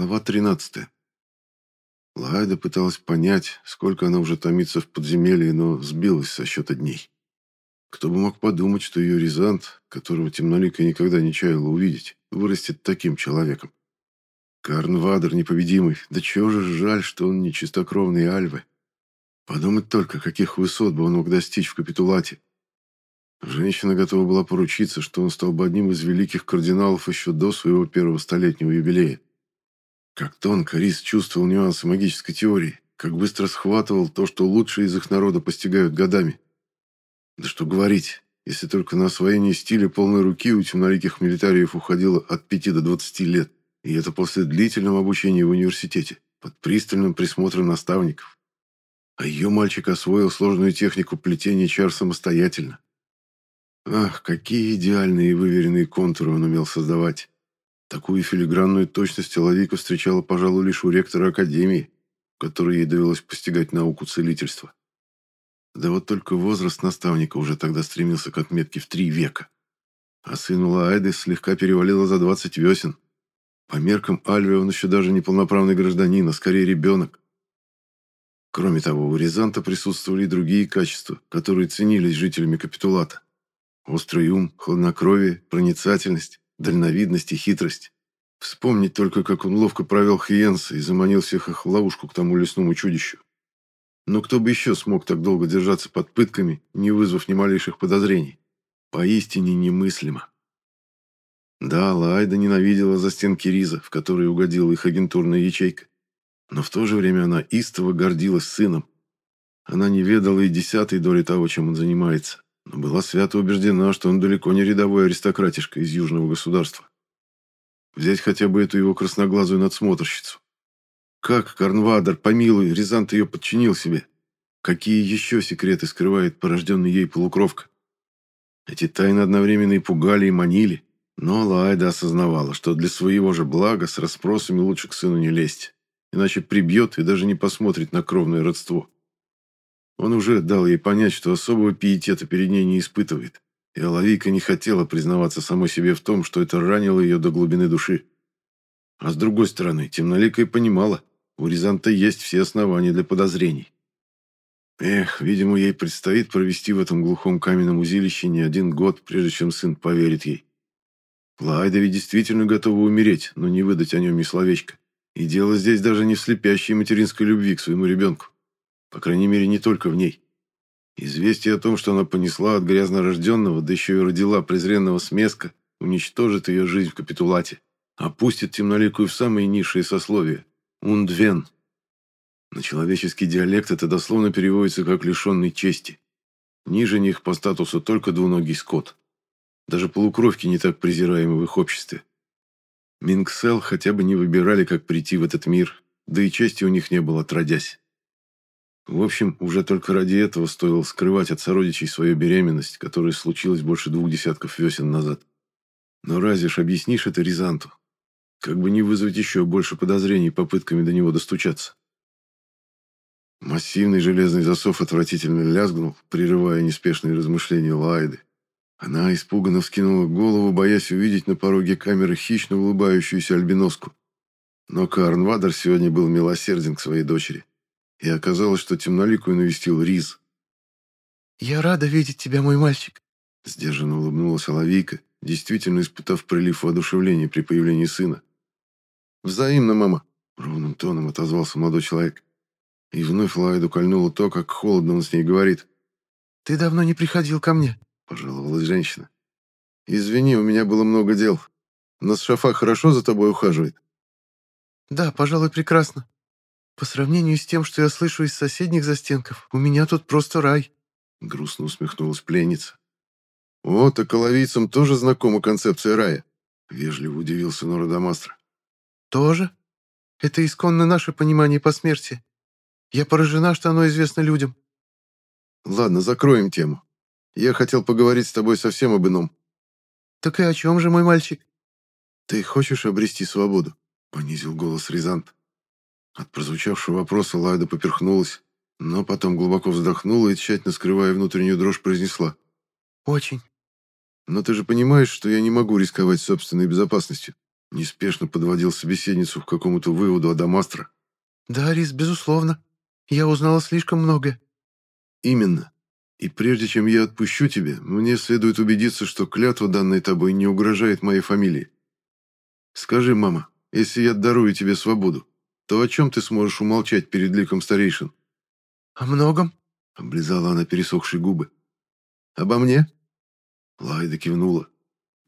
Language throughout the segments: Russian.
Глава 13. Лайда пыталась понять, сколько она уже томится в подземелье, но сбилась со счета дней. Кто бы мог подумать, что ее Рязант, которого темнолика никогда не чаяла увидеть, вырастет таким человеком. Карн Вадер непобедимый, да чего же жаль, что он не чистокровный Альвы. Подумать только, каких высот бы он мог достичь в капитулате. Женщина готова была поручиться, что он стал бы одним из великих кардиналов еще до своего первого столетнего юбилея. Как тонко Рис чувствовал нюансы магической теории, как быстро схватывал то, что лучшие из их народа постигают годами. Да что говорить, если только на освоение стиля полной руки у темноликих милитариев уходило от 5 до 20 лет, и это после длительного обучения в университете, под пристальным присмотром наставников. А ее мальчик освоил сложную технику плетения чар самостоятельно. Ах, какие идеальные и выверенные контуры он умел создавать. Такую филигранную точность Лавика встречала, пожалуй, лишь у ректора Академии, которой ей довелось постигать науку целительства. Да вот только возраст наставника уже тогда стремился к отметке в три века. А сыну Лаайды слегка перевалило за двадцать весен. По меркам Альве он еще даже не полноправный гражданин, а скорее ребенок. Кроме того, у Рязанта присутствовали и другие качества, которые ценились жителями капитулата. Острый ум, хладнокровие, проницательность, дальновидность и хитрость. Вспомнить только, как он ловко провел Хиенса и заманил всех их в ловушку к тому лесному чудищу. Но кто бы еще смог так долго держаться под пытками, не вызвав ни малейших подозрений? Поистине немыслимо. Да, Лайда ненавидела за стенки Риза, в которые угодила их агентурная ячейка. Но в то же время она истово гордилась сыном. Она не ведала и десятой доли того, чем он занимается но была свято убеждена, что он далеко не рядовой аристократишка из южного государства. Взять хотя бы эту его красноглазую надсмотрщицу. Как Карнвадер, помилуй, Рязант ее подчинил себе? Какие еще секреты скрывает порожденный ей полукровка? Эти тайны одновременно и пугали, и манили, но Лайда осознавала, что для своего же блага с расспросами лучше к сыну не лезть, иначе прибьет и даже не посмотрит на кровное родство. Он уже дал ей понять, что особого пиетета перед ней не испытывает, и Алавийка не хотела признаваться самой себе в том, что это ранило ее до глубины души. А с другой стороны, темноликая понимала, у Рязанта есть все основания для подозрений. Эх, видимо, ей предстоит провести в этом глухом каменном узилище не один год, прежде чем сын поверит ей. Лайда ведь действительно готова умереть, но не выдать о нем ни словечко. И дело здесь даже не в слепящей материнской любви к своему ребенку. По крайней мере, не только в ней. Известие о том, что она понесла от грязнорожденного, да еще и родила презренного смеска, уничтожит ее жизнь в капитулате, опустит темноликую в самые низшие сословия. Ундвен. На человеческий диалект это дословно переводится как «лишенный чести». Ниже них по статусу только двуногий скот. Даже полукровки не так презираемы в их обществе. Мингсел хотя бы не выбирали, как прийти в этот мир, да и чести у них не было, отродясь. В общем, уже только ради этого стоило скрывать от сородичей свою беременность, которая случилась больше двух десятков весен назад. Но разве ж объяснишь это Рязанту? Как бы не вызвать еще больше подозрений попытками до него достучаться. Массивный железный засов отвратительно лязгнул, прерывая неспешные размышления Лайды. Она испуганно вскинула голову, боясь увидеть на пороге камеры хищно улыбающуюся альбиноску. Но Карн Вадер сегодня был милосерден к своей дочери и оказалось, что темноликую навестил Риз. «Я рада видеть тебя, мой мальчик», — сдержанно улыбнулась Оловейка, действительно испытав прилив воодушевления при появлении сына. «Взаимно, мама», — ровным тоном отозвался молодой человек. И вновь Лайду кольнуло то, как холодно он с ней говорит. «Ты давно не приходил ко мне», — пожаловалась женщина. «Извини, у меня было много дел. Нас Шафа хорошо за тобой ухаживает?» «Да, пожалуй, прекрасно. По сравнению с тем, что я слышу из соседних застенков, у меня тут просто рай. Грустно усмехнулась пленница. «О, так коловийцам тоже знакома концепция рая», — вежливо удивился Нора Дамастро. «Тоже? Это исконно наше понимание по смерти. Я поражена, что оно известно людям». «Ладно, закроем тему. Я хотел поговорить с тобой совсем об ином». «Так и о чем же, мой мальчик?» «Ты хочешь обрести свободу?» — понизил голос Рязант. От прозвучавшего вопроса Лайда поперхнулась, но потом глубоко вздохнула и, тщательно скрывая внутреннюю дрожь, произнесла. «Очень». «Но ты же понимаешь, что я не могу рисковать собственной безопасностью?» Неспешно подводил собеседницу к какому-то выводу Адамастра. «Да, Рис, безусловно. Я узнала слишком многое». «Именно. И прежде чем я отпущу тебя, мне следует убедиться, что клятва, данная тобой, не угрожает моей фамилии. Скажи, мама, если я дарую тебе свободу, то о чем ты сможешь умолчать перед ликом старейшин?» «О многом», — облизала она пересохшие губы. «Обо мне?» Лайда кивнула.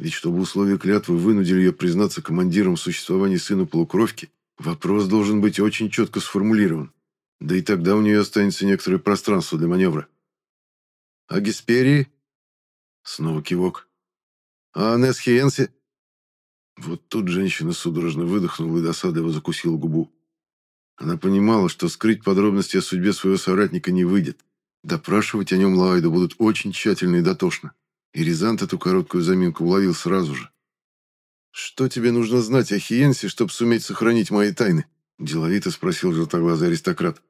Ведь чтобы условия клятвы вынудили ее признаться командиром существования сына полукровки, вопрос должен быть очень четко сформулирован. Да и тогда у нее останется некоторое пространство для маневра. «А Гесперии?» Снова кивок. «А Анесс Хиенси?» Вот тут женщина судорожно выдохнула и досадливо закусила губу. Она понимала, что скрыть подробности о судьбе своего соратника не выйдет. Допрашивать о нем Лайду будут очень тщательно и дотошно. И Рязант эту короткую заминку уловил сразу же. «Что тебе нужно знать о Хиенсе, чтобы суметь сохранить мои тайны?» Деловито спросил желтоглазый аристократ.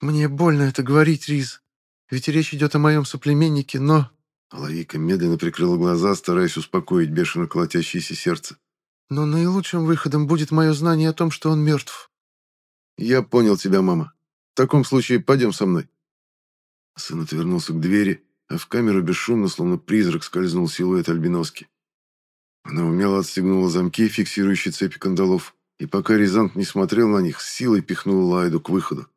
«Мне больно это говорить, Риз. Ведь речь идет о моем соплеменнике, но...» Лавика медленно прикрыла глаза, стараясь успокоить бешено колотящееся сердце. «Но наилучшим выходом будет мое знание о том, что он мертв». «Я понял тебя, мама. В таком случае пойдем со мной». Сын отвернулся к двери, а в камеру бесшумно, словно призрак, скользнул силуэт альбиноски. Она умело отстегнула замки, фиксирующие цепи кандалов, и пока Рязант не смотрел на них, с силой пихнула Лайду к выходу.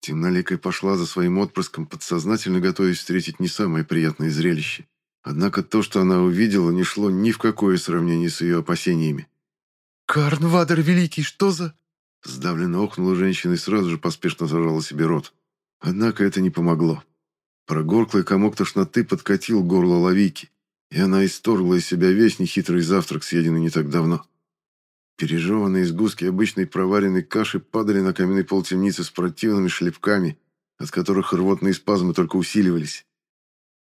Темноликая пошла за своим отпрыском, подсознательно готовясь встретить не самое приятное зрелище. Однако то, что она увидела, не шло ни в какое сравнение с ее опасениями. «Карн Вадер Великий, что за...» Сдавленно охнула женщина и сразу же поспешно зажала себе рот. Однако это не помогло. Прогорклый комок тошноты подкатил горло лавики, и она исторгла из себя весь нехитрый завтрак, съеденный не так давно. Пережеванные сгустки обычной проваренной каши падали на каменный пол темницы с противными шлепками, от которых рвотные спазмы только усиливались.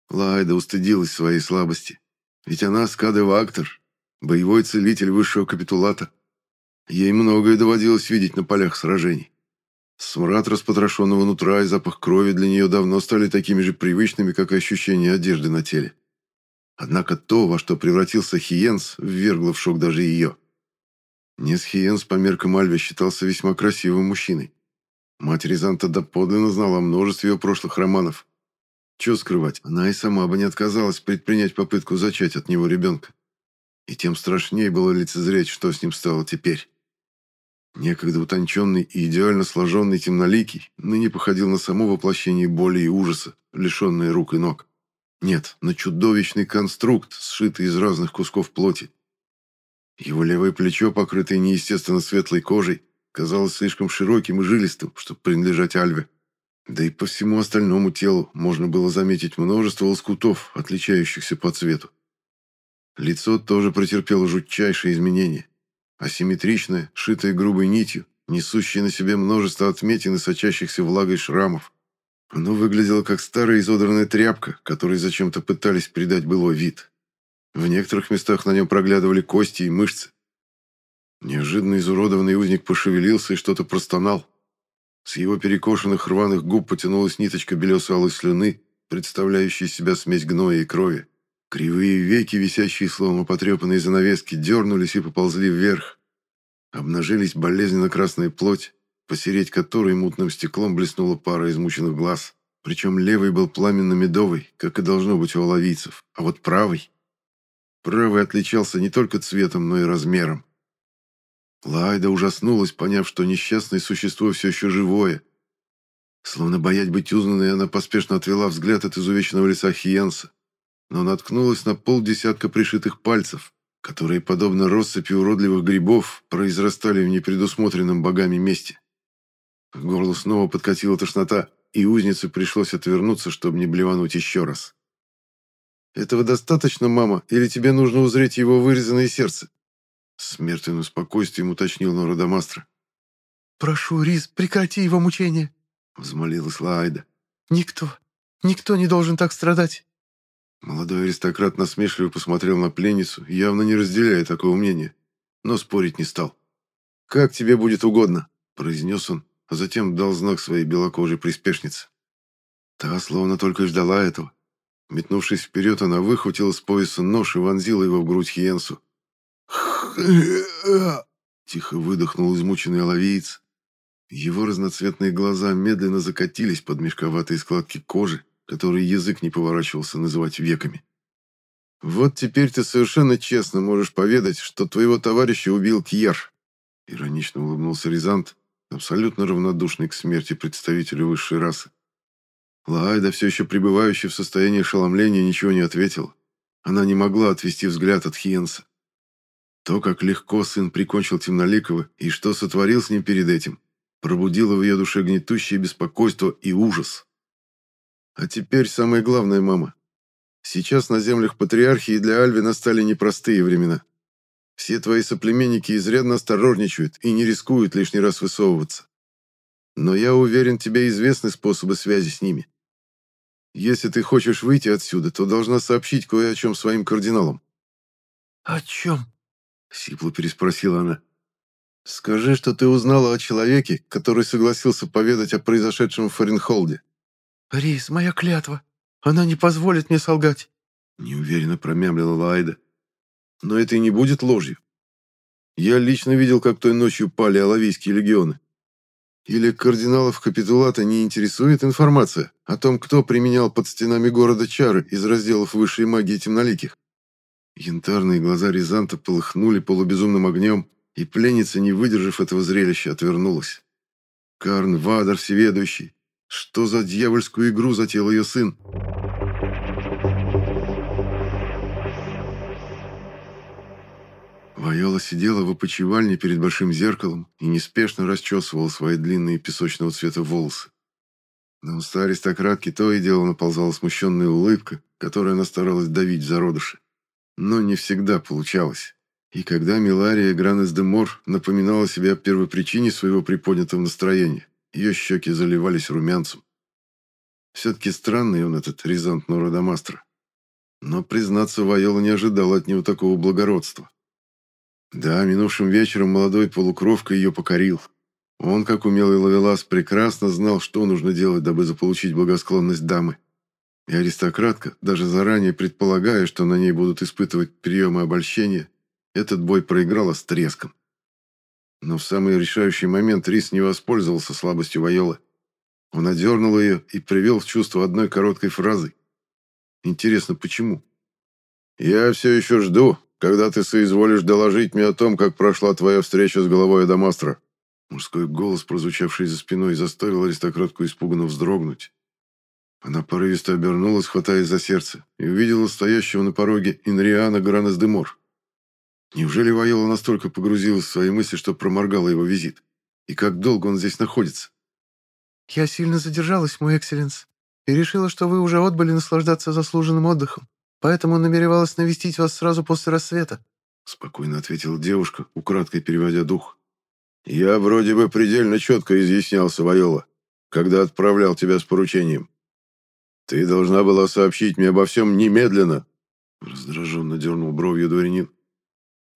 Лайда устыдилась своей слабости, ведь она скадевактор, боевой целитель высшего капитулата. Ей многое доводилось видеть на полях сражений. Смрад распотрошенного нутра и запах крови для нее давно стали такими же привычными, как и ощущение одежды на теле. Однако то, во что превратился Хиенс, ввергло в шок даже ее. Нес Хиенс по меркам Альве считался весьма красивым мужчиной. Мать Рязанта доподлинно знала о множестве ее прошлых романов. Чего скрывать, она и сама бы не отказалась предпринять попытку зачать от него ребенка. И тем страшнее было лицезреть, что с ним стало теперь. Некогда утонченный и идеально сложенный темноликий ныне походил на само воплощение боли и ужаса, лишенное рук и ног. Нет, на чудовищный конструкт, сшитый из разных кусков плоти. Его левое плечо, покрытое неестественно светлой кожей, казалось слишком широким и жилистым, чтобы принадлежать Альве. Да и по всему остальному телу можно было заметить множество лоскутов, отличающихся по цвету. Лицо тоже претерпело жутчайшие изменения асимметричная, шитая грубой нитью, несущая на себе множество отметин и сочащихся влагой шрамов. Оно выглядело как старая изодранная тряпка, которой зачем-то пытались придать былой вид. В некоторых местах на нем проглядывали кости и мышцы. Неожиданно изуродованный узник пошевелился и что-то простонал. С его перекошенных рваных губ потянулась ниточка белесо-алой слюны, представляющая себя смесь гноя и крови. Кривые веки, висящие словно потрепанные занавески, дернулись и поползли вверх. Обнажились болезненно красная плоть, посереть которой мутным стеклом блеснула пара измученных глаз. Причем левый был пламенно-медовый, как и должно быть у оловийцев, а вот правый... Правый отличался не только цветом, но и размером. Лайда ужаснулась, поняв, что несчастное существо все еще живое. Словно боясь быть узнанной, она поспешно отвела взгляд от изувеченного лица Хиенса но наткнулась на полдесятка пришитых пальцев, которые, подобно россыпи уродливых грибов, произрастали в непредусмотренном богами месте. К горлу снова подкатила тошнота, и узнице пришлось отвернуться, чтобы не блевануть еще раз. «Этого достаточно, мама, или тебе нужно узреть его вырезанное сердце?» С мертвенным спокойствием уточнил Нора Дамастра. «Прошу, Риз, прекрати его мучения!» Взмолилась Лаайда. «Никто, никто не должен так страдать!» Молодой аристократ насмешливо посмотрел на пленницу, явно не разделяя такого мнения, но спорить не стал. «Как тебе будет угодно», — произнес он, а затем дал знак своей белокожей приспешнице. Та словно только ждала этого. Метнувшись вперед, она выхватила с пояса нож и вонзила его в грудь Хиенсу. Тихо выдохнул измученный оловиец. Его разноцветные глаза медленно закатились под мешковатые складки кожи, которые язык не поворачивался называть веками. «Вот теперь ты совершенно честно можешь поведать, что твоего товарища убил Кьер», иронично улыбнулся Рязант, абсолютно равнодушный к смерти представителя высшей расы. Лаайда, все еще пребывающая в состоянии ошеломления, ничего не ответила. Она не могла отвести взгляд от Хиенса. То, как легко сын прикончил Темноликова и что сотворил с ним перед этим, пробудило в ее душе гнетущее беспокойство и ужас. А теперь самое главное, мама. Сейчас на землях патриархии для Альви настали непростые времена. Все твои соплеменники изрядно осторожничают и не рискуют лишний раз высовываться. Но я уверен, тебе известны способы связи с ними. Если ты хочешь выйти отсюда, то должна сообщить кое о чем своим кардиналам». «О чем?» — сипло переспросила она. «Скажи, что ты узнала о человеке, который согласился поведать о произошедшем в Фаренхолде». «Рис, моя клятва. Она не позволит мне солгать». Неуверенно промямлила Лайда. «Но это и не будет ложью. Я лично видел, как той ночью пали алавийские легионы. Или кардиналов капитулата не интересует информация о том, кто применял под стенами города чары из разделов высшей магии темноликих? Янтарные глаза Рязанта полыхнули полубезумным огнем, и пленница, не выдержав этого зрелища, отвернулась. Карн Вадар Всеведущий, что за дьявольскую игру затеял ее сын? Вайола сидела в опочивальне перед большим зеркалом и неспешно расчесывала свои длинные песочного цвета волосы. На уста аристократки то и дело наползала смущенная улыбка, которую она старалась давить в зародыши. Но не всегда получалось. И когда Милария Гранес де Мор напоминала себе о первопричине своего приподнятого настроения, ее щеки заливались румянцем. Все-таки странный он, этот Рязант Нора Дамастро. Но, признаться, Вайола не ожидала от него такого благородства. Да, минувшим вечером молодой полукровка ее покорил. Он, как умелый ловелас, прекрасно знал, что нужно делать, дабы заполучить благосклонность дамы. И аристократка, даже заранее предполагая, что на ней будут испытывать приемы обольщения, этот бой проиграла с треском. Но в самый решающий момент Рис не воспользовался слабостью Вайолы. Он одернул ее и привел в чувство одной короткой фразой. Интересно, почему? «Я все еще жду, когда ты соизволишь доложить мне о том, как прошла твоя встреча с головой Адамастра». Мужской голос, прозвучавший за спиной, заставил аристократку испуганно вздрогнуть. Она порывисто обернулась, хватаясь за сердце, и увидела стоящего на пороге Инриана Гранес-де-Мор. Неужели Вайола настолько погрузилась в свои мысли, что проморгала его визит? И как долго он здесь находится? «Я сильно задержалась, мой экселленс, и решила, что вы уже отбыли наслаждаться заслуженным отдыхом поэтому намеревалась навестить вас сразу после рассвета», спокойно ответила девушка, украдкой переводя дух. «Я вроде бы предельно четко изъяснялся, Вайола, когда отправлял тебя с поручением. Ты должна была сообщить мне обо всем немедленно», раздраженно дернул бровью дворянин.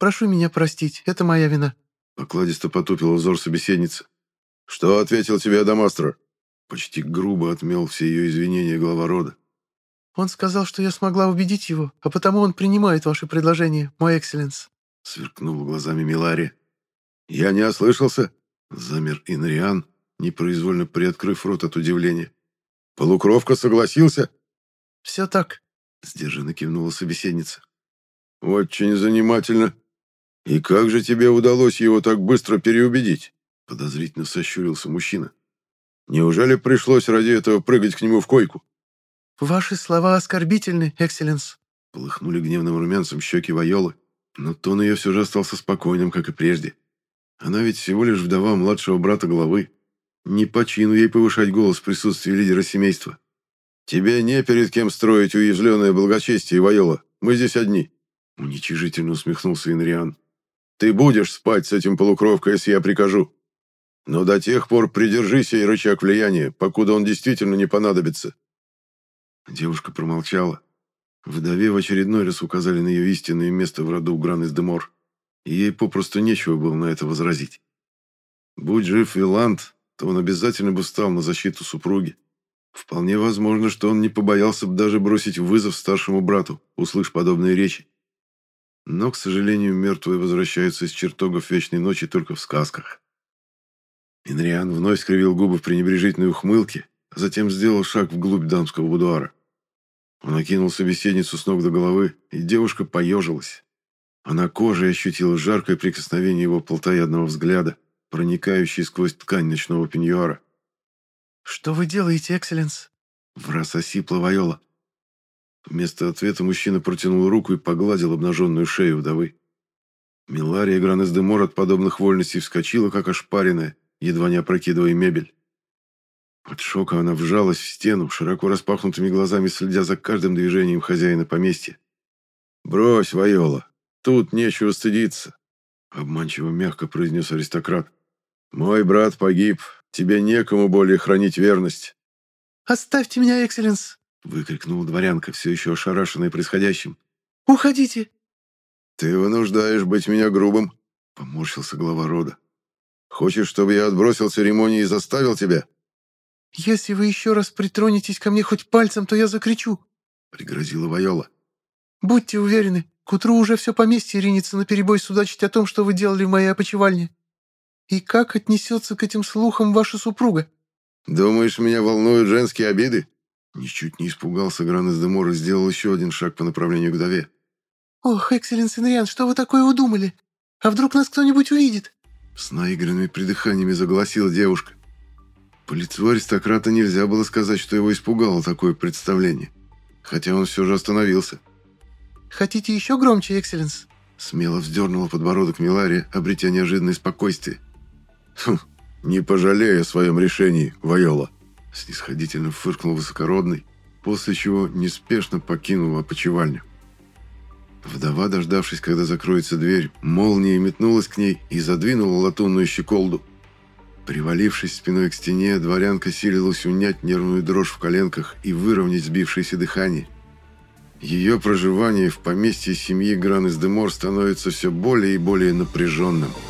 «Прошу меня простить, это моя вина», покладисто потупил взор собеседницы. «Что ответил тебе Адамастро?» Почти грубо отмел все ее извинения глава рода. Он сказал, что я смогла убедить его, а потому он принимает ваше предложение, мой экселленс». Сверкнула глазами Милари. «Я не ослышался?» Замер Инриан, непроизвольно приоткрыв рот от удивления. «Полукровка согласился?» «Все так», — сдержанно кивнула собеседница. «Очень занимательно. И как же тебе удалось его так быстро переубедить?» Подозрительно сощурился мужчина. «Неужели пришлось ради этого прыгать к нему в койку?» «Ваши слова оскорбительны, экселленс!» Полыхнули гневным румянцем щеки Вайолы, но тон ее все же остался спокойным, как и прежде. Она ведь всего лишь вдова младшего брата главы. Не по чину ей повышать голос в присутствии лидера семейства. «Тебе не перед кем строить уязвленное благочестие, Вайола. Мы здесь одни». Уничижительно усмехнулся Инриан. «Ты будешь спать с этим полукровкой, если я прикажу. Но до тех пор придержи сей рычаг влияния, покуда он действительно не понадобится. Девушка промолчала. Вдове в очередной раз указали на ее истинное место в роду Гран-из-де-Мор, и ей попросту нечего было на это возразить. Будь жив Виланд, то он обязательно бы встал на защиту супруги. Вполне возможно, что он не побоялся бы даже бросить вызов старшему брату, услышь подобные речи. Но, к сожалению, мертвые возвращаются из чертогов Вечной Ночи только в сказках. Инриан вновь скривил губы в пренебрежительной ухмылке, а затем сделал шаг вглубь дамского будуара. Он окинул собеседницу с ног до головы, и девушка поежилась. Она кожей ощутила жаркое прикосновение его плотоядного взгляда, проникающий сквозь ткань ночного пеньюара. «Что вы делаете, Экселленс?» Враз осипла Вайола. Вместо ответа мужчина протянул руку и погладил обнаженную шею вдовы. Милария Гранес-де-Мор от подобных вольностей вскочила, как ошпаренная, едва не опрокидывая мебель. От шока она вжалась в стену, широко распахнутыми глазами следя за каждым движением хозяина поместья. «Брось, Вайола, тут нечего стыдиться», — обманчиво мягко произнес аристократ. «Мой брат погиб, тебе некому более хранить верность». «Оставьте меня, Экселленс!» — выкрикнула дворянка, все еще ошарашенная происходящим. «Уходите!» «Ты вынуждаешь быть меня грубым», — поморщился глава рода. «Хочешь, чтобы я отбросил церемонии и заставил тебя?» «Если вы еще раз притронетесь ко мне хоть пальцем, то я закричу», — пригрозила Вайола. «Будьте уверены, к утру уже все поместье ринется на перебой судачить о том, что вы делали в моей опочивальне. И как отнесется к этим слухам ваша супруга?» «Думаешь, меня волнуют женские обиды?» Ничуть не испугался Гранес де Мор и сделал еще один шаг по направлению к Даве. «Ох, экселленс Инриан, что вы такое удумали? А вдруг нас кто-нибудь увидит?» С наигранными придыханиями заголосила девушка. По лицу аристократа нельзя было сказать, что его испугало такое представление. Хотя он все же остановился. «Хотите еще громче, экселленс?» Смело вздернула подбородок Милария, обретя неожиданное спокойствие. «Хм, не пожалею о своем решении, Вайола!» Снисходительно фыркнул высокородный, после чего неспешно покинул опочивальню. Вдова, дождавшись, когда закроется дверь, молнией метнулась к ней и задвинула латунную щеколду. Привалившись спиной к стене, дворянка силилась унять нервную дрожь в коленках и выровнять сбившееся дыхание. Ее проживание в поместье семьи Гран из Демор становится все более и более напряженным –